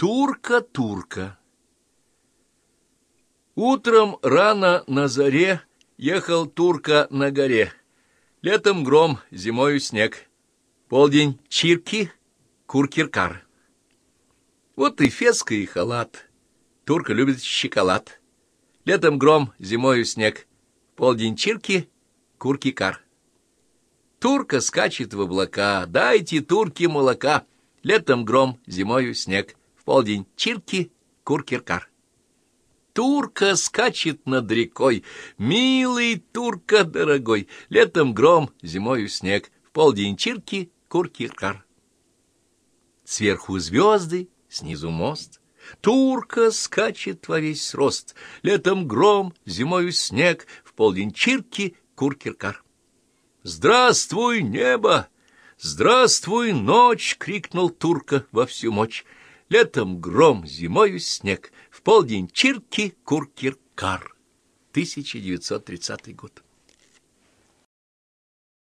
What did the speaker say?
Турка-турка Утром рано на заре ехал турка на горе. Летом гром, зимою снег. Полдень чирки, куркиркар. Вот и феска, и халат. Турка любит шоколад. Летом гром, зимою снег. Полдень чирки, куркикар. Турка скачет в облака, дайте турке молока. Летом гром, зимою снег полдень чирки, куркеркар. Турка скачет над рекой, милый турка дорогой, летом гром, зимою снег, в полдень чирки, куркеркар. Сверху звезды, снизу мост, турка скачет во весь рост, летом гром, зимою снег, в полдень чирки, куркеркар. «Здравствуй, небо! Здравствуй, ночь!» — крикнул турка во всю мочь. Летом гром, зимою снег, в полдень чирки, куркир, кар. 1930 год.